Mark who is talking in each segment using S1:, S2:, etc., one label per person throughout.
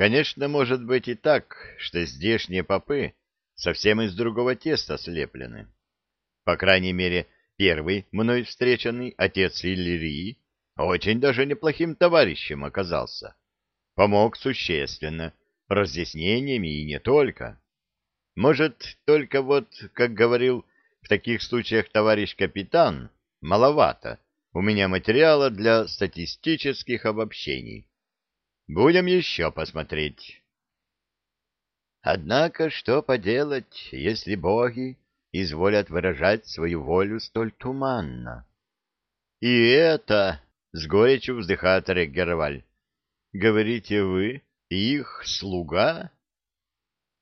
S1: Конечно, может быть и так, что здешние попы совсем из другого теста слеплены. По крайней мере, первый мной встреченный отец Иллирии очень даже неплохим товарищем оказался. Помог существенно, разъяснениями и не только. Может, только вот, как говорил в таких случаях товарищ капитан, маловато у меня материала для статистических обобщений. Будем еще посмотреть. Однако, что поделать, если боги изволят выражать свою волю столь туманно? И это, — с горечью вздыхает Реггерваль, — говорите вы, их слуга?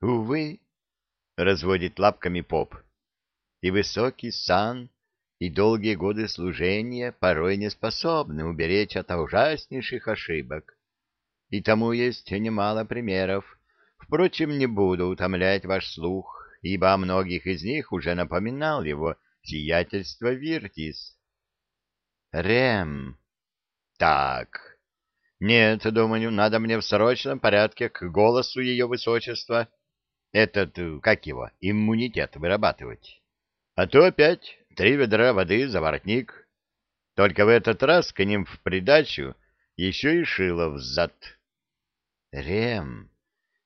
S1: Увы, — разводит лапками поп, — и высокий сан, и долгие годы служения порой не способны уберечь от ужаснейших ошибок. И тому есть немало примеров, Впрочем, не буду утомлять ваш слух, ибо о многих из них уже напоминал его сиятельство Виртис. Рем. Так. Нет, думаю, надо мне в срочном порядке к голосу ее высочества этот, как его, иммунитет вырабатывать. А то опять три ведра воды за воротник. Только в этот раз к ним в придачу еще и шило взад. Рем.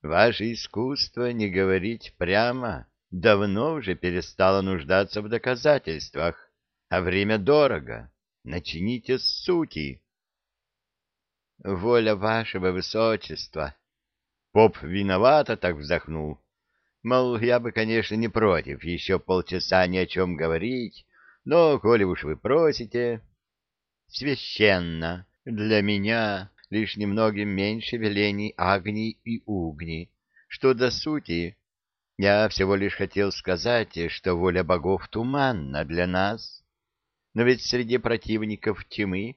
S1: Ваше искусство не говорить прямо давно уже перестало нуждаться в доказательствах, а время дорого. Начините с сути. Воля вашего высочества. Поп виновато так вздохнул. Мол, я бы, конечно, не против еще полчаса ни о чем говорить, но, коли уж вы просите... Священно для меня лишь немногим меньше велений Агни и Угни. Что до сути, я всего лишь хотел сказать, что воля богов туманна для нас. Но ведь среди противников тьмы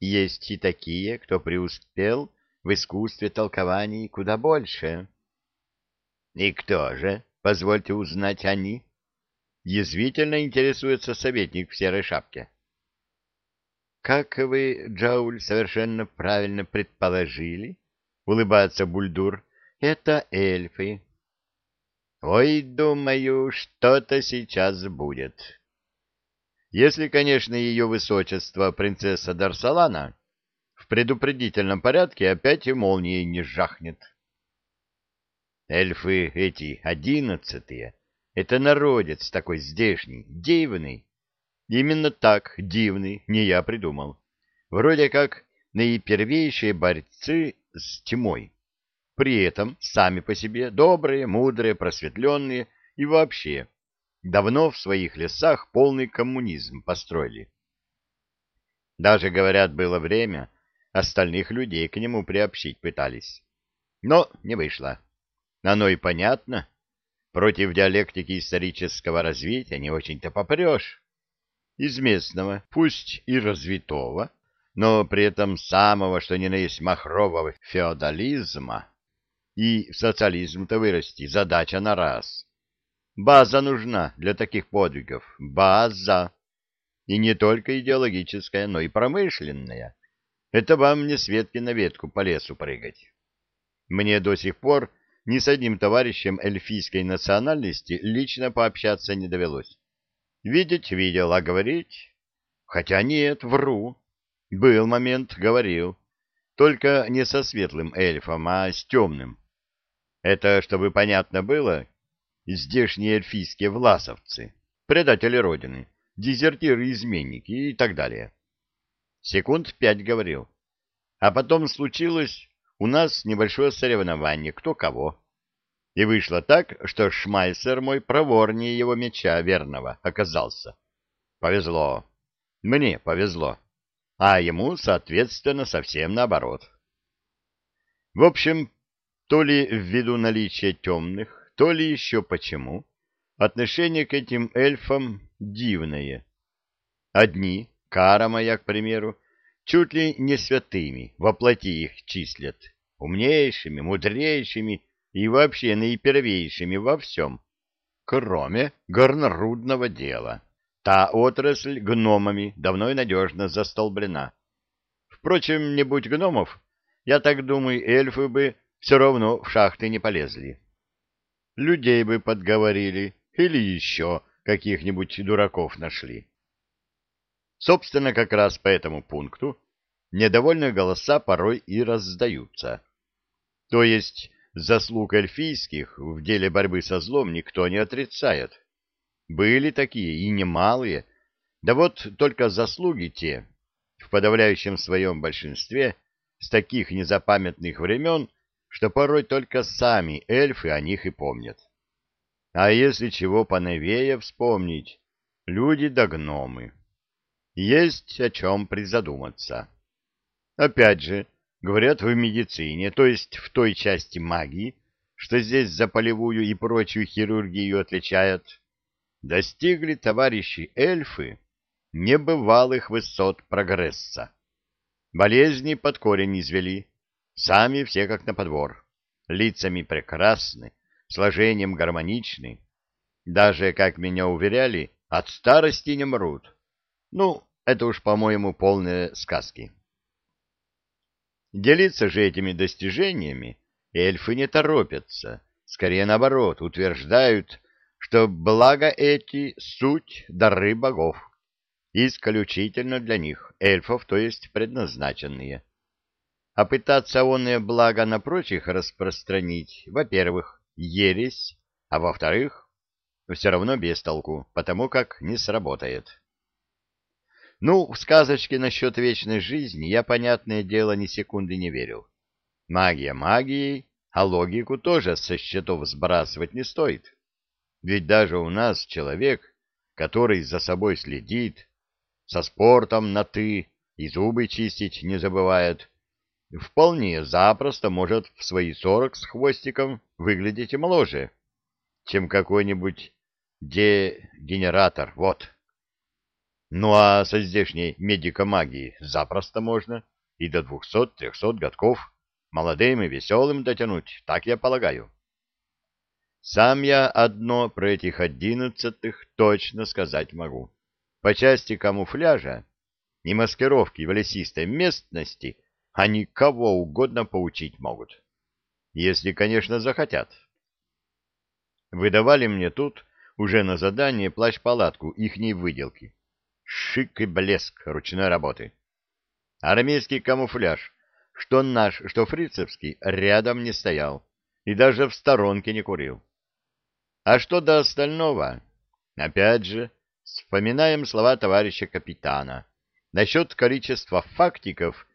S1: есть и такие, кто преуспел в искусстве толкований куда больше. И кто же, позвольте узнать они? Язвительно интересуется советник в серой шапке. Как вы, Джауль, совершенно правильно предположили, улыбается Бульдур, это эльфы. Ой, думаю, что-то сейчас будет. Если, конечно, ее высочество принцесса Дарсалана в предупредительном порядке опять и молнией не жахнет. Эльфы эти одиннадцатые — это народец такой здешний, дивный, Именно так, дивный, не я придумал. Вроде как наипервейшие борцы с тьмой. При этом сами по себе добрые, мудрые, просветленные и вообще давно в своих лесах полный коммунизм построили. Даже, говорят, было время, остальных людей к нему приобщить пытались. Но не вышло. Оно и понятно. Против диалектики исторического развития не очень-то попрешь из местного, пусть и развитого, но при этом самого, что ни на есть махрового феодализма. И в социализм-то вырасти задача на раз. База нужна для таких подвигов. База. И не только идеологическая, но и промышленная. Это вам не с ветки на ветку по лесу прыгать. Мне до сих пор ни с одним товарищем эльфийской национальности лично пообщаться не довелось. Видеть видел, а говорить? Хотя нет, вру. Был момент, говорил. Только не со светлым эльфом, а с темным. Это, чтобы понятно было, здешние эльфийские власовцы, предатели Родины, дезертиры-изменники и так далее. Секунд пять говорил. А потом случилось у нас небольшое соревнование, кто кого. И вышло так, что Шмайсер мой проворнее его меча верного оказался. Повезло. Мне повезло. А ему, соответственно, совсем наоборот. В общем, то ли ввиду наличия темных, то ли еще почему, отношение к этим эльфам дивное. Одни, кара моя, к примеру, чуть ли не святыми, воплоти их числят, умнейшими, мудрейшими и вообще наипервейшими во всем, кроме горнорудного дела. Та отрасль гномами давно и надежно застолблена. Впрочем, не будь гномов, я так думаю, эльфы бы все равно в шахты не полезли. Людей бы подговорили или еще каких-нибудь дураков нашли. Собственно, как раз по этому пункту недовольные голоса порой и раздаются. То есть заслуг эльфийских в деле борьбы со злом никто не отрицает. Были такие и немалые, да вот только заслуги те, в подавляющем своем большинстве, с таких незапамятных времен, что порой только сами эльфы о них и помнят. А если чего поновее вспомнить, люди да гномы. Есть о чем призадуматься. Опять же, говорят в медицине, то есть в той части магии, что здесь за полевую и прочую хирургию отличают, достигли товарищи эльфы небывалых высот прогресса. Болезни под корень извели, сами все как на подбор, лицами прекрасны, сложением гармоничны, даже, как меня уверяли, от старости не мрут. Ну, это уж, по-моему, полные сказки. Делиться же этими достижениями эльфы не торопятся, скорее наоборот, утверждают, что благо эти — суть дары богов, исключительно для них, эльфов, то есть предназначенные. А пытаться онное благо на прочих распространить, во-первых, ересь, а во-вторых, все равно без толку, потому как не сработает. Ну, в сказочке насчет вечной жизни я, понятное дело, ни секунды не верил. Магия магией, а логику тоже со счетов сбрасывать не стоит. Ведь даже у нас человек, который за собой следит, со спортом на «ты» и зубы чистить не забывает, вполне запросто может в свои сорок с хвостиком выглядеть моложе, чем какой-нибудь дегенератор, вот. Ну а со здешней медико-магией запросто можно и до двухсот-трехсот годков молодым и веселым дотянуть, так я полагаю. Сам я одно про этих одиннадцатых точно сказать могу. По части камуфляжа и маскировки в лесистой местности они кого угодно поучить могут. Если, конечно, захотят. Выдавали мне тут уже на задание плащ-палатку ихней выделки. Шик и блеск ручной работы. Армейский камуфляж, что наш, что фрицевский, рядом не стоял и даже в сторонке не курил. А что до остального? Опять же, вспоминаем слова товарища капитана насчет количества фактиков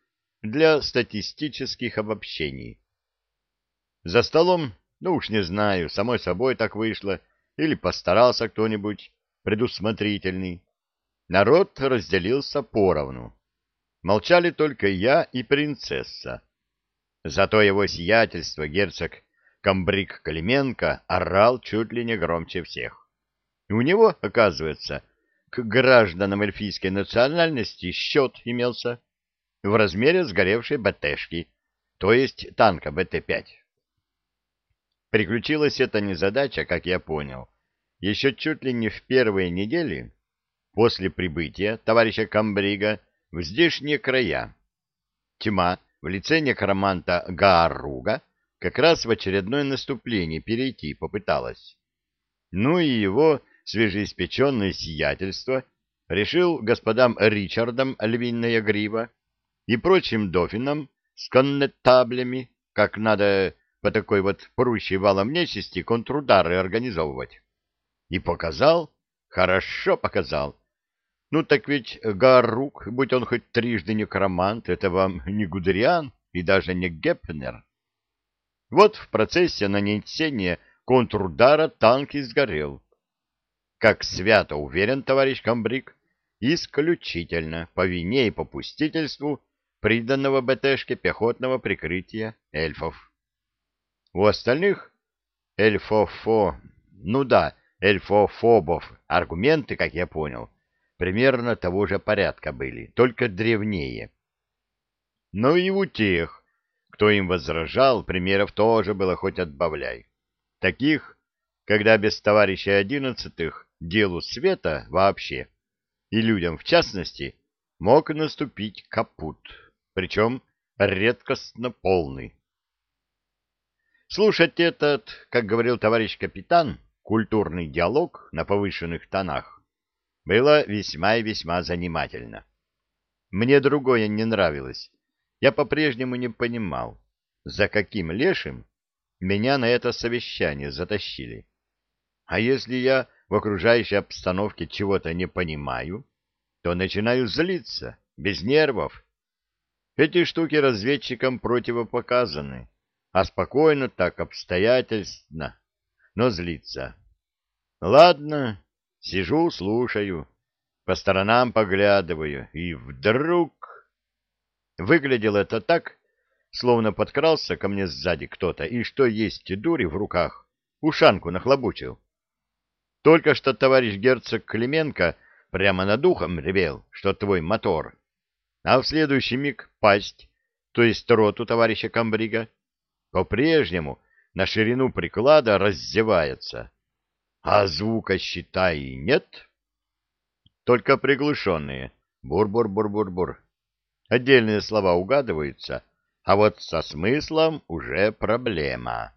S1: для статистических обобщений. За столом, ну уж не знаю, самой собой так вышло, или постарался кто-нибудь предусмотрительный. Народ разделился поровну. Молчали только я и принцесса. Зато его сиятельство, герцог Камбрик Калименко, орал чуть ли не громче всех. У него, оказывается, к гражданам эльфийской национальности счет имелся в размере сгоревшей БТшки, то есть танка БТ-5. Приключилась эта незадача, как я понял, еще чуть ли не в первые недели после прибытия товарища Камбрига в здешние края. Тьма в лице некроманта Гааруга как раз в очередное наступление перейти попыталась. Ну и его свежеиспеченное сиятельство решил господам Ричардом Львиная Грива и прочим дофинам с коннетаблями, как надо по такой вот прущей валом нечисти контрудары организовывать. И показал, хорошо показал. Ну так ведь Гарук, будь он хоть трижды некромант, это вам не Гудериан и даже не Гепнер. Вот в процессе нанесения контрудара танк и сгорел как свято уверен товарищ Камбрик, исключительно по вине и попустительству приданного БТшке пехотного прикрытия эльфов. У остальных эльфофо, ну да, эльфофобов, аргументы, как я понял, примерно того же порядка были, только древнее. Но и у тех, кто им возражал, примеров тоже было хоть отбавляй. Таких, когда без товарищей одиннадцатых делу света вообще, и людям в частности, мог наступить капут, причем редкостно полный. Слушать этот, как говорил товарищ капитан, культурный диалог на повышенных тонах было весьма и весьма занимательно. Мне другое не нравилось. Я по-прежнему не понимал, за каким лешим меня на это совещание затащили. А если я в окружающей обстановке чего-то не понимаю, то начинаю злиться, без нервов. Эти штуки разведчикам противопоказаны, а спокойно так обстоятельственно, но злиться. Ладно, сижу, слушаю, по сторонам поглядываю, и вдруг... Выглядело это так, словно подкрался ко мне сзади кто-то, и что есть дури в руках, ушанку нахлобучил. Только что товарищ герцог Клименко прямо над ухом ревел, что твой мотор, а в следующий миг пасть, то есть рот у товарища комбрига, по-прежнему на ширину приклада раздевается. А звука, считай, нет. Только приглушенные. Бур-бур-бур-бур-бур. Отдельные слова угадываются, а вот со смыслом уже проблема.